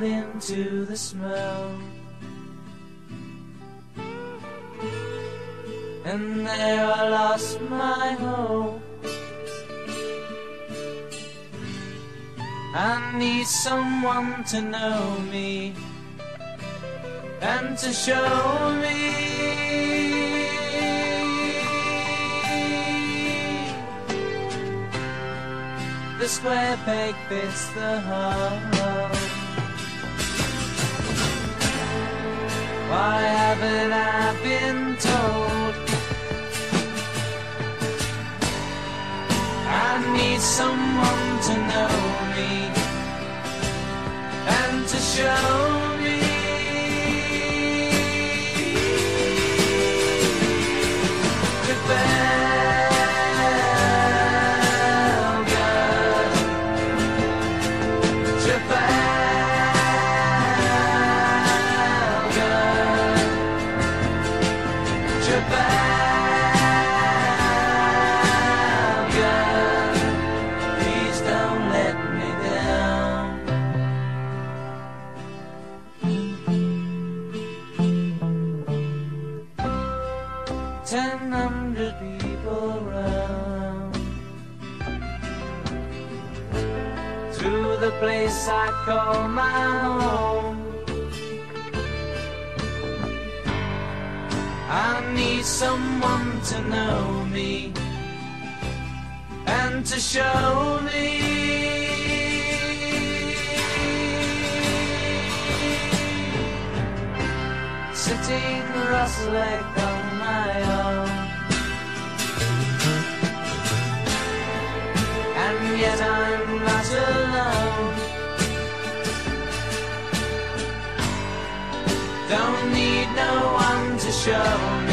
Into the smoke. And there I lost my hope. I need someone to know me and to show me. The square peg fits the hole. Why haven't I been told? I need someone to know me and to show Ten hundred people round to the place I call my home. I need someone to know me and to show me. Sitting on my and yet I'm not alone. Don't need no one to show